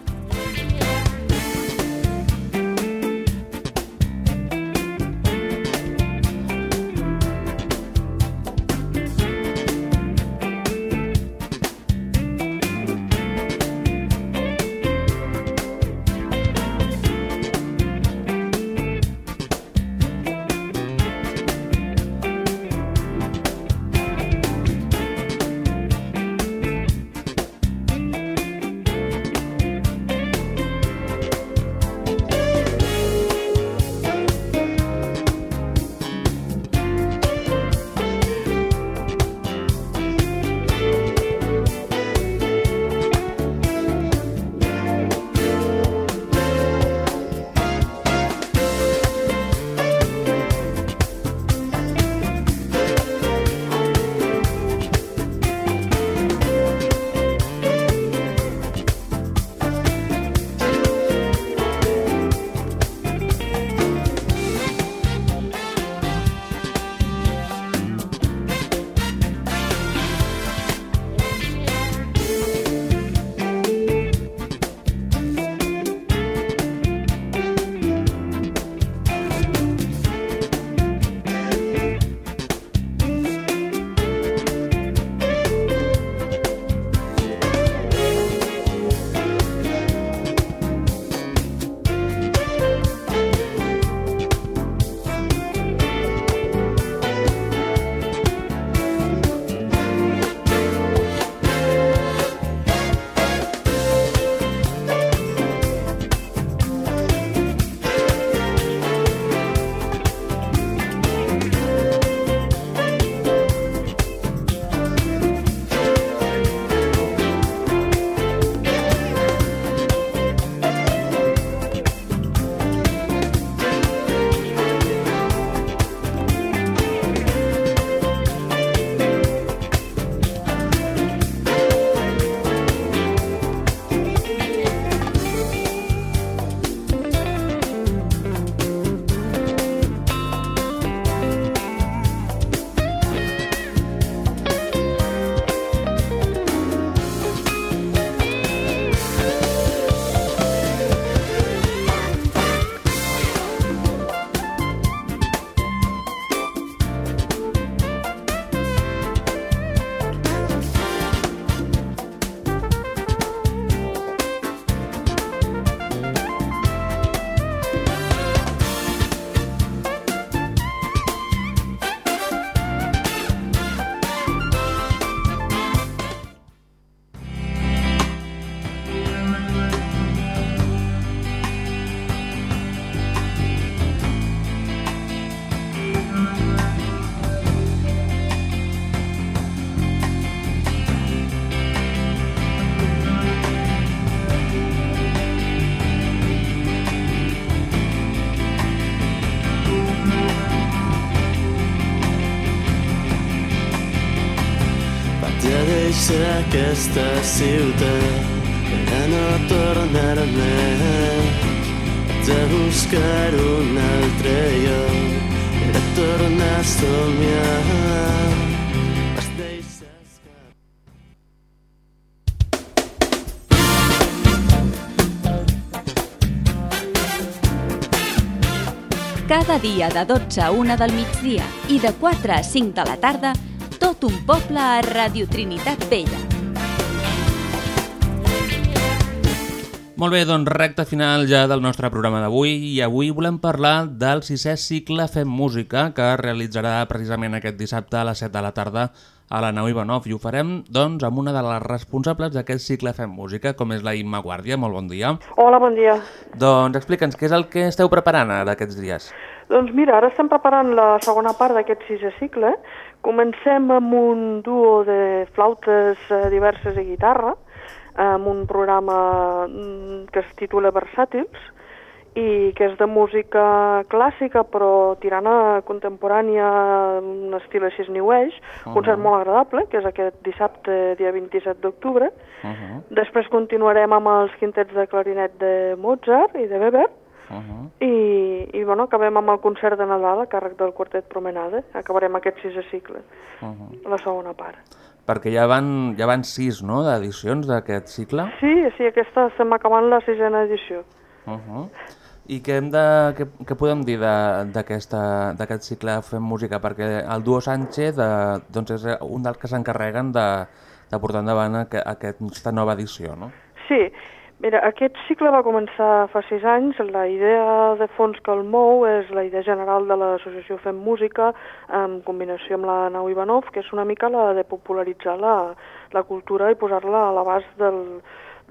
Aquesta ciutat. Per no tornar més de buscar un altre lloc. Per a tornar a somiar Cada dia de 12 a 1 del migdia i de 4 a 5 de la tarda, tot un poble a Radio Trinitat Vella. Molt bé, doncs recta final ja del nostre programa d'avui i avui volem parlar del sisè cicle Fem Música que es realitzarà precisament aquest dissabte a les 7 de la tarda a la nau Ivanov i ho farem doncs amb una de les responsables d'aquest cicle Fem Música com és la Imma Guàrdia. Molt bon dia. Hola, bon dia. Doncs explica'ns què és el que esteu preparant ara aquests dies. Doncs mira, ara estem preparant la segona part d'aquest sisè cicle. Comencem amb un duo de flautes eh, diverses i guitarra, amb un programa mm, que es titula Versàtils i que és de música clàssica però tirant a contemporània, un estil així new age, un concert molt agradable, que és aquest dissabte, dia 27 d'octubre. Uh -huh. Després continuarem amb els quintets de clarinet de Mozart i de Weber, Uh -huh. i, i bueno, acabem amb el concert de Nadal a càrrec del quartet Promenade. Acabarem aquest sisè cicle, Uh -huh. la segona part. Perquè ja van, ja van sis no, d'edicions d'aquest cicle. Sí, sí, aquesta estem acabant la sisena edició. Uh -huh. I què, hem de, què, què podem dir d'aquest cicle Fem Música? Perquè el duo Sánchez de, doncs és un dels que s'encarreguen de, de portar endavant aqu aquesta nova edició, no? Sí, mira, aquest cicle va començar fa sis anys. La idea de fons que el mou és la idea general de l'associació Fem Música en combinació amb la Nau Ivanov, que és una mica la de popularitzar la, la cultura i posar-la a l'abast del,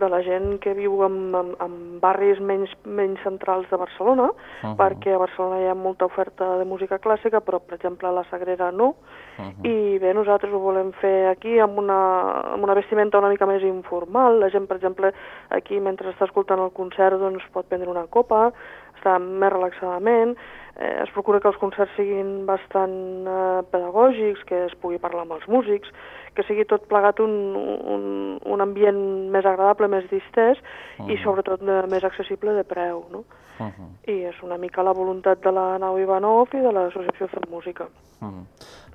de la gent que viu en, en, en barris menys, menys centrals de Barcelona, Uh -huh. perquè a Barcelona hi ha molta oferta de música clàssica, però per exemple a la Sagrera no, Uh -huh. i bé, nosaltres ho volem fer aquí amb una, amb una vestimenta una mica més informal. La gent, per exemple, aquí mentre està escoltant el concert doncs pot prendre una copa, està més relaxadament, eh, es procura que els concerts siguin bastant eh, pedagògics, que es pugui parlar amb els músics, que sigui tot plegat un, un, un ambient més agradable, més distès i sobretot eh, més accessible de preu, no? Uh -huh. I és una mica la voluntat de la Nau Ivanov i de l'associació Fem Música. Uh -huh.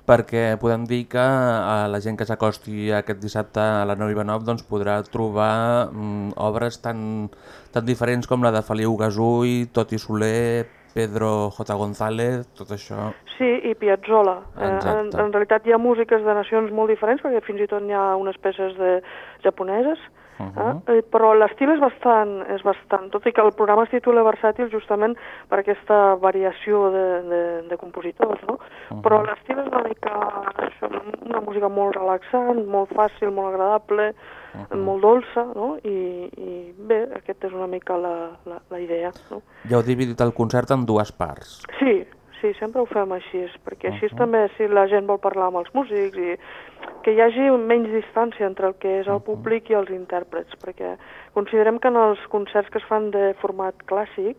Perquè podem dir que a la gent que s'acosti aquest dissabte a la Nau Ivanov doncs podrà trobar mm, obres tan, tan diferents com la de Feliu Gasull, Toti Soler, Pedro J. González, tot això... Sí, i Piazzolla. Eh, en, en realitat hi ha músiques de nacions molt diferents, perquè fins i tot n'hi ha unes peces de japoneses, Uh -huh. eh? Però l'estil és bastant, és bastant, tot i que el programa es titula Versàtil justament per aquesta variació de, de, de compositors, no? Però l'estil és una mica això, una música molt relaxant, molt fàcil, molt agradable, molt dolça, no? I, I bé, aquesta és una mica la, la, la idea, no? Ja heu dividit el concert en dues parts. Sí, sí, sempre ho fem així, perquè així també si la gent vol parlar amb els músics i que hi hagi menys distància entre el que és el públic i els intèrprets, perquè considerem que en els concerts que es fan de format clàssic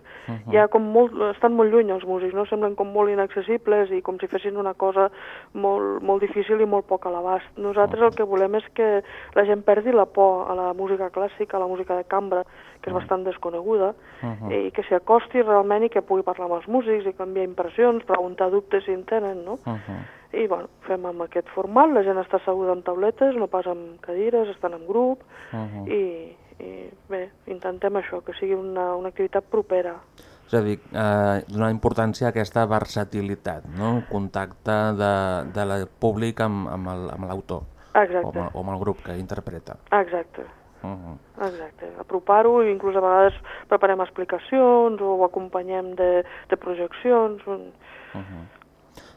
hi ha com molt, estan molt lluny els músics, no? semblen com molt inaccessibles i com si fessin una cosa molt, molt difícil i molt poc a l'abast. Nosaltres el que volem és que la gent perdi la por a la música clàssica, a la música de cambra, que és bastant desconeguda, i que s'hi acosti realment i que pugui parlar amb els músics i canviar impressions, preguntar dubtes si en tenen, no? Uh -huh. I bueno, fem amb aquest format, la gent està asseguda en tauletes, no pas amb cadires, estan en grup, Uh -huh. i, i bé, intentem això, que sigui una, una activitat propera. És a dir, eh, donar importància a aquesta versatilitat, no? Contacte de, de la públic amb, amb l'autor o, amb, o amb el grup que interpreta. exacte. Uh -huh. Exacte, apropar-ho, i inclús a vegades preparem explicacions o ho acompanyem de, de projeccions. un-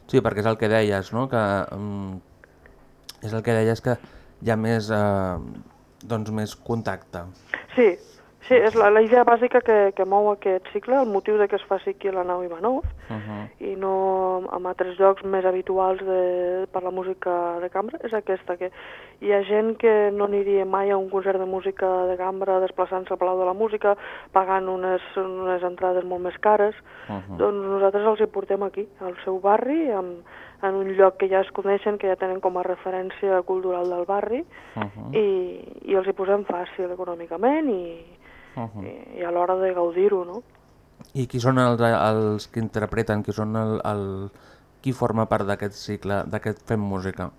Sí, perquè és el que deies, no? Que, um, és el que deies que hi ha més, eh, doncs més contacte. Sí, sí, és la, la idea bàsica que, que mou aquest cicle, el motiu de que es faci aquí a la nau Ivanov, Uh -huh. i no en altres llocs més habituals de, per la música de cambra, és aquesta, que hi ha gent que no aniria mai a un concert de música de cambra desplaçant-se al Palau de la Música, pagant unes, unes entrades molt més cares, Uh -huh. doncs nosaltres els hi portem aquí, al seu barri, amb, en un lloc que ja es coneixen, que ja tenen com a referència cultural del barri, Uh -huh. i, i els hi posem fàcil econòmicament i, Uh -huh. i, i a l'hora de gaudir-ho, no? I qui són els, els que interpreten, qui són el, el, qui forma part d'aquest cicle, d'aquest Fem Música?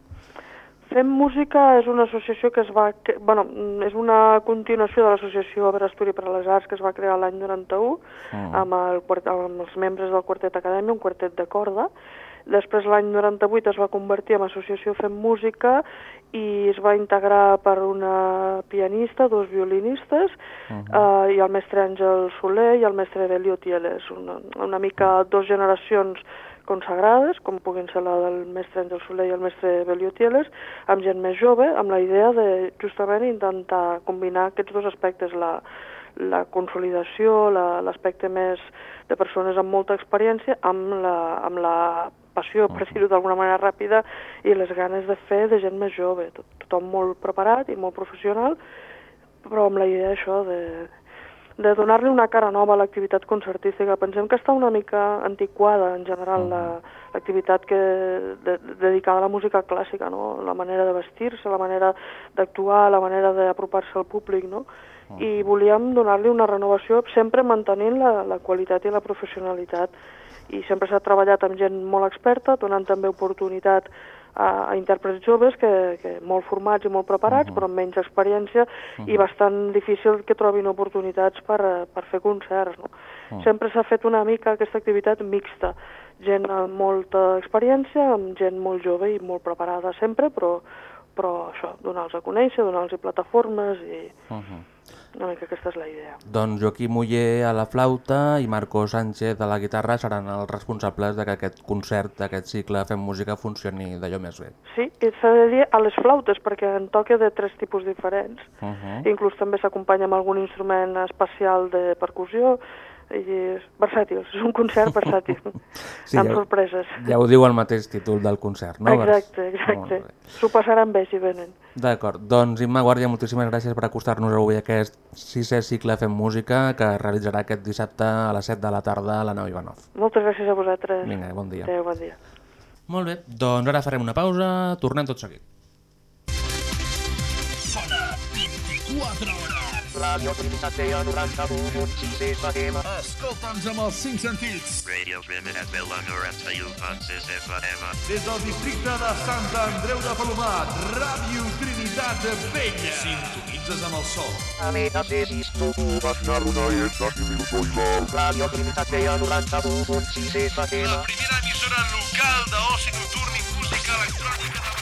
Fem Música és una associació que es va... Que, bueno, és una continuació de l'associació Obre Estudi per a les Arts que es va crear l'any 91 Mm. amb, el, amb els membres del Quartet Acadèmia, un quartet de corda. Després l'any 98 es va convertir en associació Fem Música i es va integrar per una pianista, dos violinistes Uh-huh. eh, i el mestre Àngel Soler i el mestre Belio Tieles, una, una mica dos generacions consagrades, com puguin ser la del mestre Àngel Soler i el mestre Belio Tieles, amb gent més jove, amb la idea de justament intentar combinar aquests dos aspectes, la, la consolidació, la- l'aspecte més de persones amb molta experiència, amb la, amb la passió, per dir-ho d'alguna manera ràpida, i les ganes de fer de gent més jove, tot, tothom molt preparat i molt professional, però amb la idea això de, de donar-li una cara nova a l'activitat concertística. Pensem que està una mica antiquada en general la- l'activitat que de, dedicada a la música clàssica, no? la manera de vestir-se, la manera d'actuar, la manera d'apropar-se al públic, no? i volíem donar-li una renovació sempre mantenint la, la qualitat i la professionalitat i sempre s'ha treballat amb gent molt experta, donant també oportunitat a, a intèrprets joves que, que molt formats i molt preparats, però amb menys experiència i bastant difícil que trobin oportunitats per, per fer concerts. No? Sempre s'ha fet una mica aquesta activitat mixta, gent amb molta experiència, amb gent molt jove i molt preparada sempre, però, però això, donar-los a conèixer, donar-los plataformes i Uh -huh. Una mica aquesta és la idea. Doncs Joaquim Muller a la flauta i Marco Sánchez a la guitarra seran els responsables de que aquest concert, d'aquest cicle Fem Música funcioni d'allò més bé. Sí, i s'ha de dir a les flautes, perquè en toca de tres tipus diferents. Uh -huh. Inclús també s'acompanya amb algun instrument especial de percussió, i és versàtil, és un concert versàtil, Sí, amb ja- sorpreses. Ja ho diu el mateix títol del concert, no? exacte, exacte. S'ho passaran bé si venen. D'acord, doncs Imma Guàrdia, moltíssimes gràcies per acostar-nos avui a aquest sisè cicle Fem Música que es realitzarà aquest dissabte a les 7 de la tarda a la nau Ivanov. Moltes gràcies a vosaltres. Vinga, bon dia. Adéu, bon dia. Molt bé, doncs ara farem una pausa, tornem tot seguit. Radio Trinitat 91.6 FM. Escolta'ns amb els 5 sentits. Radio Trinitat Vella 91.6 FM. Des del districte de Sant Andreu de Palomat, Ràdio Trinitat Vella. Sintonitzes amb el sol. Radio Trinitat 91.6 FM. La primera emissora local d'oci nocturn i música electrònica de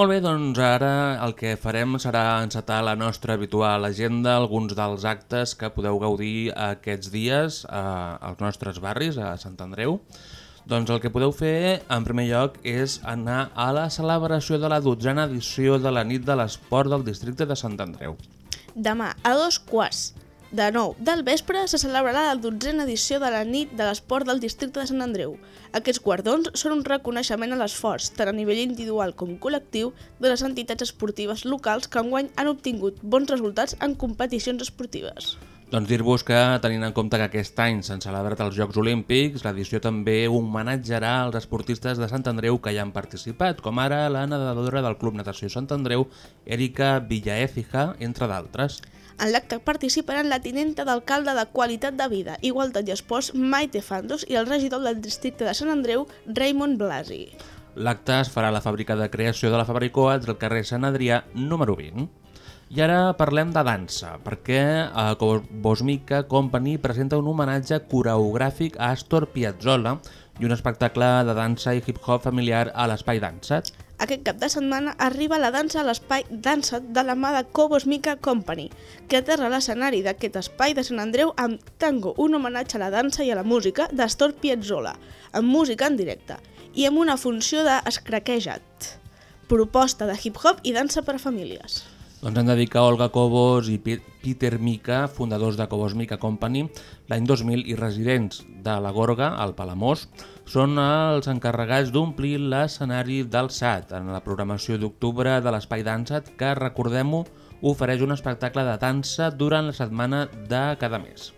Molt bé, doncs ara el que farem serà encetar la nostra habitual agenda, alguns dels actes que podeu gaudir aquests dies eh, als nostres barris, a Sant Andreu. Doncs el que podeu fer, en primer lloc, és anar a la celebració de la dotzena edició de la nit de l'esport del districte de Sant Andreu. Demà, a dos quarts de nou del vespre, se celebrarà la dotzena edició de la nit de l'esport del districte de Sant Andreu. Aquests guardons són un reconeixement a l'esforç, tant a nivell individual com col·lectiu, de les entitats esportives locals que enguany han obtingut bons resultats en competicions esportives. Doncs dir-vos que, tenint en compte que aquest any s'han celebrat els Jocs Olímpics, l'edició també homenatjarà els esportistes de Sant Andreu que hi han participat, com ara la nedadora del Club Natació Sant Andreu, Erika Villaécija, entre d'altres. En l'acte participaran la tinenta d'alcalde de Qualitat de Vida, Igualtat i Esports, Maite Fandos, i el regidor del districte de Sant Andreu, Raymond Blasi. L'acte es farà a la fàbrica de creació de la Fabricoats del carrer Sant Adrià, número 20. I ara parlem de dansa, perquè a Bosmica Company presenta un homenatge coreogràfic a Astor Piazzolla i un espectacle de dansa i hip-hop familiar a l'Espai Dansa. Aquest cap de setmana arriba la dansa a l'espai Dansa de la mà de Cobos Mica Company, que aterra l'escenari d'aquest espai de Sant Andreu amb Tango, un homenatge a la dansa i a la música d'Astor Piazzolla, amb música en directe, i amb una funció d'escraquejat, proposta de hip-hop i dansa per a famílies. Doncs hem de dir que Olga Cobos i Peter Mica, fundadors de Cobos Mica Company, l'any 2000 i residents de la Gorga, al Palamós, són els encarregats d'omplir l'escenari del SAT en la programació d'octubre de l'Espai Dansat, que, recordem-ho, ofereix un espectacle de dansa durant la setmana de cada mes.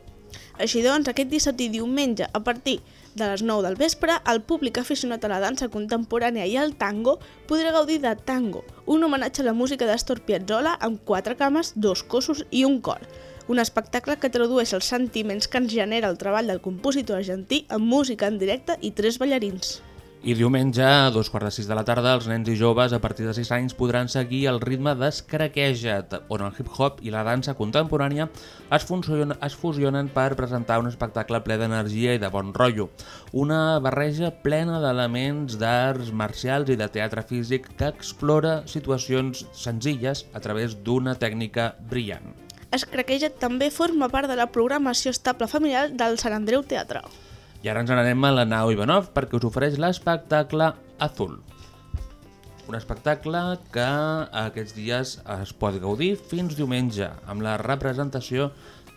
Així doncs, aquest dissabte i diumenge, a partir de les 9 del vespre, el públic aficionat a la dansa contemporània i al tango podrà gaudir de Tango, un homenatge a la música d'Astor Piazzolla amb quatre cames, dos cossos i un cor. Un espectacle que tradueix els sentiments que ens genera el treball del compositor argentí amb música en directe i tres ballarins. I diumenge, a dos quarts de sis de la tarda, els nens i joves a partir de 6 anys podran seguir el ritme d'Escraqueja't, on el hip-hop i la dansa contemporània es, es fusionen per presentar un espectacle ple d'energia i de bon rotllo. Una barreja plena d'elements d'arts marcials i de teatre físic que explora situacions senzilles a través d'una tècnica brillant. Escraqueja't també forma part de la programació estable familiar del Sant Andreu Teatre. I ara ens n'anem a la nau Ivanov perquè us ofereix l'espectacle Azul. Un espectacle que aquests dies es pot gaudir fins diumenge amb la representació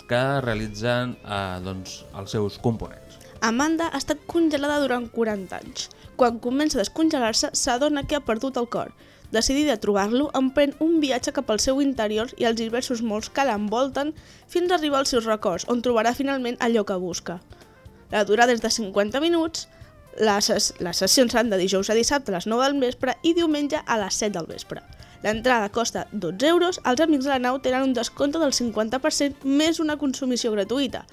que realitzen eh, doncs, els seus components. Amanda ha estat congelada durant 40 anys. Quan comença a descongelar-se, s'adona que ha perdut el cor. Decidida a trobar-lo, emprèn un viatge cap al seu interior i els diversos molts que l'envolten fins a arribar als seus records, on trobarà finalment allò que busca. La durada és de 50 minuts, les, ses les sessions seran de dijous a dissabte a les 9 del vespre i diumenge a les 7 del vespre. L'entrada costa 12 euros, els amics de la nau tenen un descompte del 50% més una consumició gratuïta.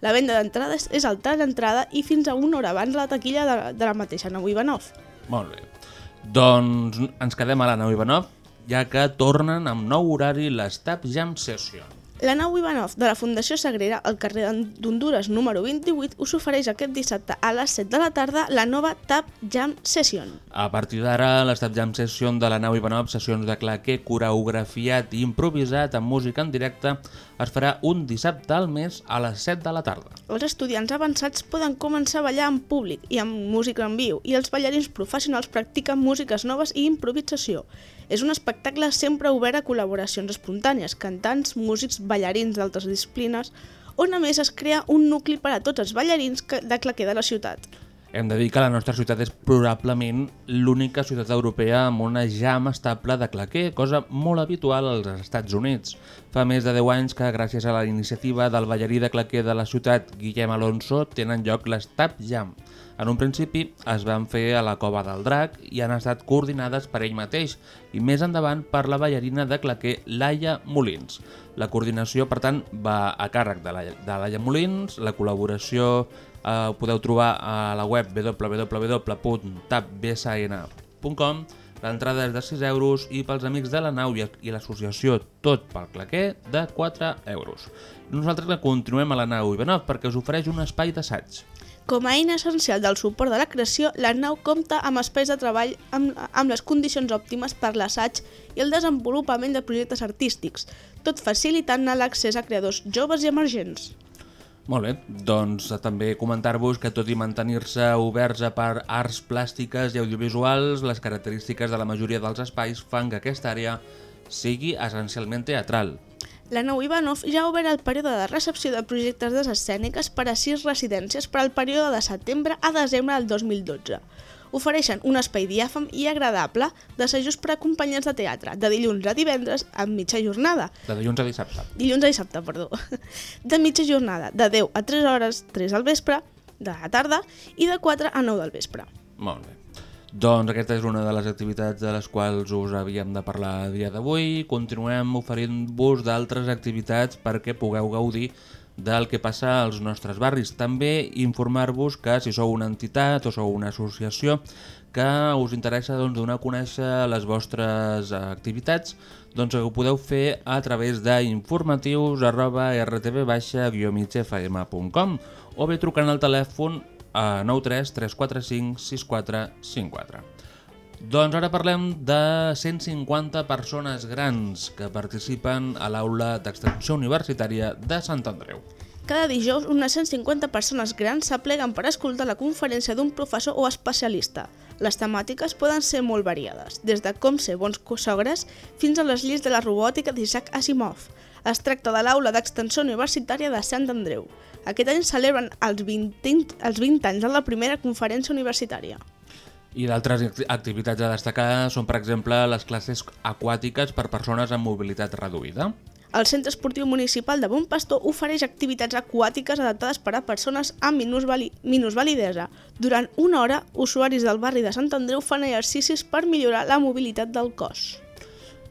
La venda d'entrades és al tard d'entrada i fins a una hora abans la taquilla de, de la mateixa nau Ivanov. Molt bé. Doncs ens quedem a la nau Ivanov, ja que tornen amb nou horari les Tap Jam Session. La nau Ivanov de la Fundació Sagrera, al carrer d'Honduras número 28, us ofereix aquest dissabte a les 7 de la tarda la nova Tap Jam Session. A partir d'ara, les Tap Jam Session de la nau Ivanov, sessions de claquer coreografiat i improvisat amb música en directe, es farà un dissabte al mes a les 7 de la tarda. Els estudiants avançats poden començar a ballar en públic i amb música en viu i els ballarins professionals practiquen músiques noves i improvisació. És un espectacle sempre obert a col·laboracions espontànies, cantants, músics, ballarins d'altres disciplines, on a més es crea un nucli per a tots els ballarins de claquer de la ciutat. Hem de dir que la nostra ciutat és probablement l'única ciutat europea amb una jam estable de claquer, cosa molt habitual als Estats Units. Fa més de 10 anys que, gràcies a la iniciativa del ballarí de claquer de la ciutat, Guillem Alonso, tenen lloc les Tap Jam. En un principi es van fer a la Cova del Drac i han estat coordinades per ell mateix i més endavant per la ballarina de claquer Laia Molins. La coordinació, per tant, va a càrrec de Laia, de Laia Molins, la col·laboració eh, ho podeu trobar a la web www.tapbsn.com L'entrada és de 6 euros i pels amics de la nau i l'associació Tot pel Claquer de 4 euros. Nosaltres continuem a la nau Ivanov perquè us ofereix un espai d'assaig. Com a eina essencial del suport de la creació, la nau compta amb espais de treball amb, amb les condicions òptimes per l'assaig i el desenvolupament de projectes artístics, tot facilitant l'accés a creadors joves i emergents. Molt bé, doncs eh, també comentar-vos que tot i mantenir-se oberts a per arts plàstiques i audiovisuals, les característiques de la majoria dels espais fan que aquesta àrea sigui essencialment teatral. La nou Ivanov ja ha obert el període de recepció de projectes d'arts escèniques per a sis residències per al període de setembre a desembre del 2012. Ofereixen un espai diàfam i agradable d'assajos per a acompanyants de teatre, de dilluns a divendres amb mitja jornada, De dilluns a dissabte. dilluns a dissabte, perdó, de mitja jornada, de 10 a 3 hores, 3 al vespre, de la tarda, i de 4 a 9 del vespre. Molt bé. Doncs aquesta és una de les activitats de les quals us havíem de parlar a dia d'avui. Continuem oferint-vos d'altres activitats perquè pugueu gaudir del que passa als nostres barris. També informar-vos que si sou una entitat o sou una associació que us interessa doncs, donar a conèixer les vostres activitats, doncs ho podeu fer a través d'informatius arroba rtv-migfm.com o bé trucant al telèfon a 93 345 6454. Doncs ara parlem de 150 persones grans que participen a l'aula d'extensió universitària de Sant Andreu. Cada dijous, unes 150 persones grans s'apleguen per escoltar la conferència d'un professor o especialista. Les temàtiques poden ser molt variades, des de com ser bons sogres fins a les lleis de la robòtica d'Isaac Asimov. Es tracta de l'aula d'extensió universitària de Sant Andreu. Aquest any celebren els 20, els 20 anys de la primera conferència universitària. I d'altres act- activitats a destacar són, per exemple, les classes aquàtiques per persones amb mobilitat reduïda. El Centre Esportiu Municipal de Bon Pastor ofereix activitats aquàtiques adaptades per a persones amb minusvali minusvalidesa. Durant una hora, usuaris del barri de Sant Andreu fan exercicis per millorar la mobilitat del cos.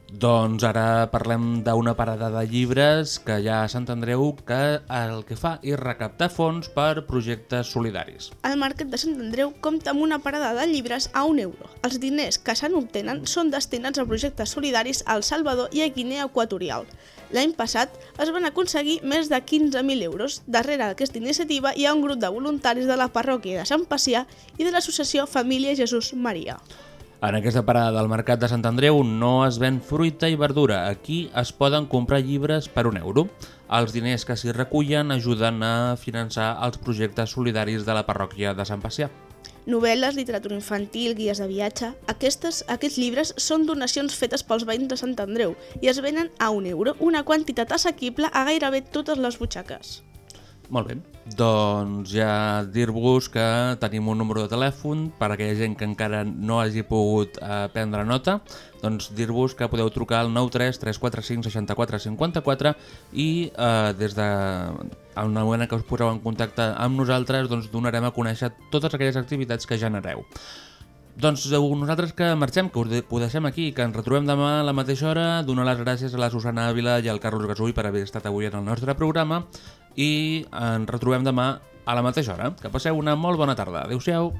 Doncs ara parlem d'una parada de llibres que ha a Sant Andreu que el que fa és recaptar fons per projectes solidaris. El Mercat de Sant Andreu compta amb una parada de llibres a un euro. Els diners que se n'obtenen són destinats a projectes solidaris al Salvador i a Guinea Equatorial. L'any passat es van aconseguir més de 15.000 euros. Darrere d'aquesta iniciativa hi ha un grup de voluntaris de la parròquia de Sant Pacià i de l'associació Família Jesús Maria. En aquesta parada del Mercat de Sant Andreu no es ven fruita i verdura. Aquí es poden comprar llibres per un euro. Els diners que s'hi recullen ajuden a finançar els projectes solidaris de la parròquia de Sant Pacià. Novel·les, literatura infantil, guies de viatge... Aquestes, aquests llibres són donacions fetes pels veïns de Sant Andreu i es venen a un euro, una quantitat assequible a gairebé totes les butxaques. Molt bé. Doncs ja dir-vos que tenim un número de telèfon per a aquella gent que encara no hagi pogut eh, prendre nota, doncs dir-vos que podeu trucar al 93 345 64 54 i eh, des de el moment que us poseu en contacte amb nosaltres doncs donarem a conèixer totes aquelles activitats que genereu. Doncs eh, nosaltres que marxem, que ho deixem aquí, que ens retrobem demà a la mateixa hora, donar les gràcies a la Susana Ávila i al Carlos Gasull per haver estat avui en el nostre programa i ens retrobem demà a la mateixa hora. Que passeu una molt bona tarda. Adéu-siau.